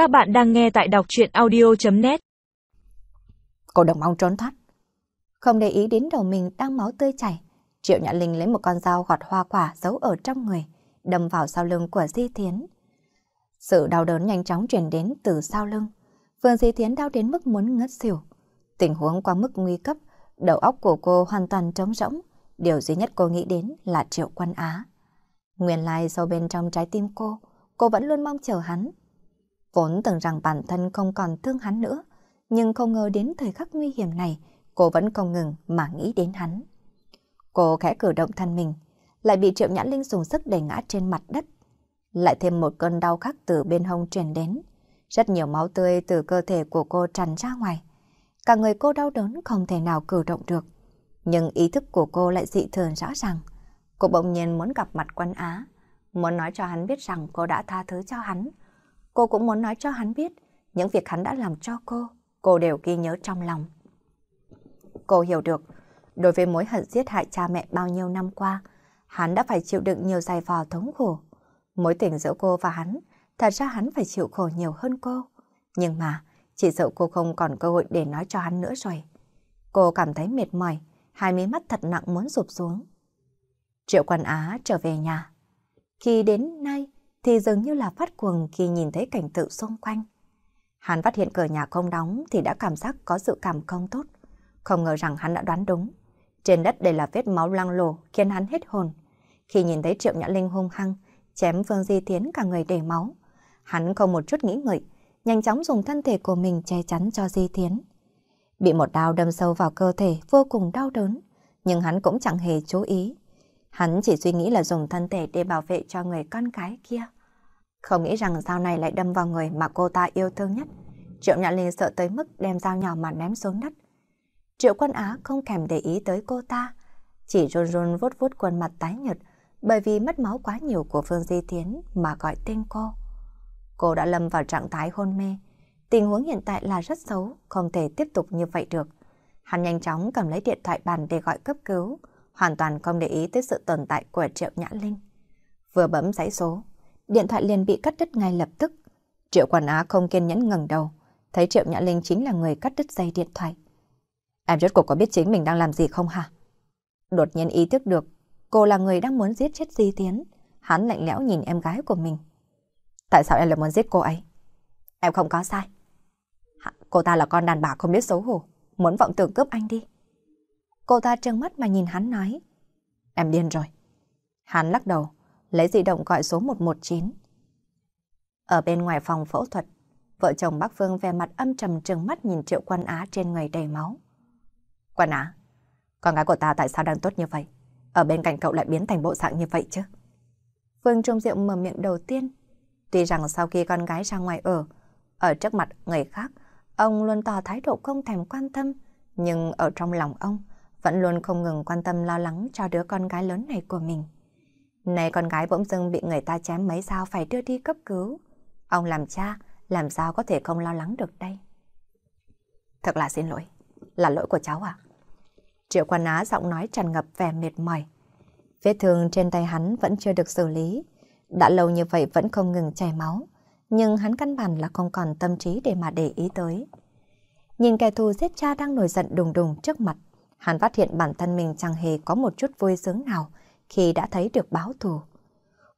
Các bạn đang nghe tại đọc chuyện audio.net Cô đừng mong trốn thoát. Không để ý đến đầu mình đang máu tươi chảy, Triệu Nhã Linh lấy một con dao gọt hoa quả giấu ở trong người, đâm vào sau lưng của Di Thiến. Sự đau đớn nhanh chóng truyền đến từ sau lưng. Phương Di Thiến đau đến mức muốn ngất xỉu. Tình huống quá mức nguy cấp, đầu óc của cô hoàn toàn trống rỗng. Điều duy nhất cô nghĩ đến là Triệu Quân Á. Nguyên lai sâu bên trong trái tim cô, cô vẫn luôn mong chờ hắn. Vốn tưởng rằng bản thân không còn thương hắn nữa, nhưng không ngờ đến thời khắc nguy hiểm này, cô vẫn không ngừng mà nghĩ đến hắn. Cô khẽ cử động thân mình, lại bị Triệu Nhã Linh dùng sức đẩy ngã trên mặt đất. Lại thêm một cơn đau khác từ bên hông truyền đến. Rất nhiều máu tươi từ cơ thể của cô tràn ra ngoài. Cả người cô đau đớn không thể nào cử động được. Nhưng ý thức của cô lại dị thường rõ ràng. Cô bỗng nhiên muốn gặp mặt quân Á, muốn nói cho hắn biết rằng cô đã tha thứ cho hắn. Cô cũng muốn nói cho hắn biết những việc hắn đã làm cho cô, cô đều ghi nhớ trong lòng. Cô hiểu được, đối với mối hận giết hại cha mẹ bao nhiêu năm qua, hắn đã phải chịu đựng nhiều dài vò thống khổ. Mối tình giữa cô và hắn, thật ra hắn phải chịu khổ nhiều hơn cô. Nhưng mà, chỉ sợ cô không còn cơ hội để nói cho hắn nữa rồi. Cô cảm thấy mệt mỏi, hai mí mắt thật nặng muốn rụp xuống. Triệu Quan Á trở về nhà. Khi đến nay thì dường như là phát cuồng khi nhìn thấy cảnh tượng xung quanh. Hắn phát hiện cửa nhà không đóng thì đã cảm giác có sự cảm không tốt. Không ngờ rằng hắn đã đoán đúng. Trên đất đây là vết máu lăng lổ khiến hắn hết hồn. Khi nhìn thấy Triệu Nhã Linh hung hăng, chém Phương Di Tiến cả người đầy máu. Hắn không một chút nghĩ ngợi, nhanh chóng dùng thân thể của mình che chắn cho Di Tiến. Bị một đao đâm sâu vào cơ thể vô cùng đau đớn, nhưng hắn cũng chẳng hề chú ý. Hắn chỉ suy nghĩ là dùng thân thể để bảo vệ cho người con gái kia. Không nghĩ rằng dao này lại đâm vào người mà cô ta yêu thương nhất. Triệu Nhã Linh sợ tới mức đem dao nhỏ mà ném xuống đất. Triệu Quân Á không kèm để ý tới cô ta, chỉ run run vuốt vuốt khuôn mặt tái nhợt bởi vì mất máu quá nhiều của Phương Di Tiến mà gọi tên cô. Cô đã lâm vào trạng thái hôn mê. Tình huống hiện tại là rất xấu, không thể tiếp tục như vậy được. Hắn nhanh chóng cầm lấy điện thoại bàn để gọi cấp cứu, hoàn toàn không để ý tới sự tồn tại của Triệu Nhã Linh. Vừa bấm dãy số, điện thoại liền bị cắt đứt ngay lập tức. Triệu Quản Á không kiên nhẫn ngẩng đầu, thấy Triệu Nhã Linh chính là người cắt đứt dây điện thoại. Em rốt cuộc có biết chính mình đang làm gì không hả? Đột nhiên ý thức được, cô là người đang muốn giết chết Di Tiến. Hắn lạnh lẽo nhìn em gái của mình. Tại sao em lại muốn giết cô ấy? Em không có sai. Cô ta là con đàn bà không biết xấu hổ, muốn vọng tưởng cướp anh đi. Cô ta trừng mắt mà nhìn hắn nói. Em điên rồi. Hắn lắc đầu, lấy di động gọi số 119. Ở bên ngoài phòng phẫu thuật, vợ chồng bác Phương về mặt âm trầm trừng mắt nhìn Triệu Quân Á trên người đầy máu. Quân Á, con gái của ta tại sao đang tốt như vậy? Ở bên cạnh cậu lại biến thành bộ dạng như vậy chứ? Phương Trung Diệu mở miệng đầu tiên. Tuy rằng sau khi con gái ra ngoài ở, ở trước mặt người khác, ông luôn tỏ thái độ không thèm quan tâm, nhưng ở trong lòng ông, vẫn luôn không ngừng quan tâm lo lắng cho đứa con gái lớn này của mình. Này con gái bỗng dưng bị người ta chém mấy dao phải đưa đi cấp cứu. Ông làm cha, làm sao có thể không lo lắng được đây? Thật là xin lỗi, là lỗi của cháu à? Triệu quan á giọng nói tràn ngập vẻ mệt mỏi. Vết thương trên tay hắn vẫn chưa được xử lý. Đã lâu như vậy vẫn không ngừng chảy máu. Nhưng hắn căn bản là không còn tâm trí để mà để ý tới. Nhìn kẻ thù giết cha đang nổi giận đùng đùng trước mặt. Hắn phát hiện bản thân mình chẳng hề có một chút vui sướng nào khi đã thấy được báo thù.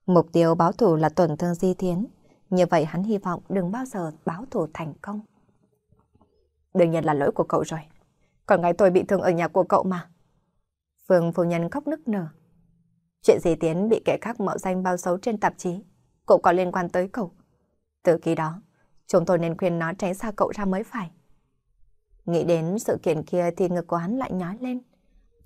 Mục tiêu báo thù là tổn thương di thiến, như vậy hắn hy vọng đừng bao giờ báo thù thành công. Đương nhiên là lỗi của cậu rồi. Còn gái tôi bị thương ở nhà của cậu mà. Phương phu nhân khóc nức nở. Chuyện Di Tiến bị kẻ khác mạo danh bao xấu trên tạp chí, cậu có liên quan tới cậu. Từ khi đó, chúng tôi nên khuyên nó tránh xa cậu ra mới phải. Nghĩ đến sự kiện kia thì ngực của hắn lại nhói lên.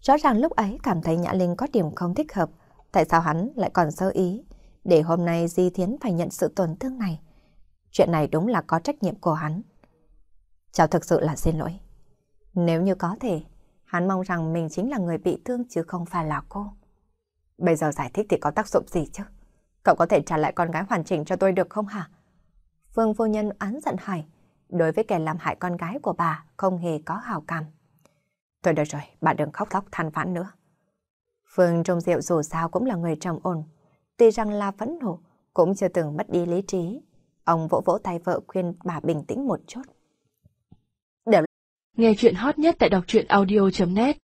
Rõ ràng lúc ấy cảm thấy Nhã Linh có điểm không thích hợp. Tại sao hắn lại còn sơ ý? Để hôm nay Di Thiến phải nhận sự tổn thương này. Chuyện này đúng là có trách nhiệm của hắn. Cháu thực sự là xin lỗi. Nếu như có thể, hắn mong rằng mình chính là người bị thương chứ không phải là cô. Bây giờ giải thích thì có tác dụng gì chứ? Cậu có thể trả lại con gái hoàn chỉnh cho tôi được không hả? Phương vô nhân án giận hỏi đối với kẻ làm hại con gái của bà không hề có hào cảm. Thôi được rồi, bà đừng khóc lóc than vãn nữa. Phương Trung Diệu dù sao cũng là người trầm ổn, tuy rằng là phẫn nộ, cũng chưa từng mất đi lý trí. Ông vỗ vỗ tay vợ khuyên bà bình tĩnh một chút. Nghe chuyện hot nhất tại đọc truyện audio.net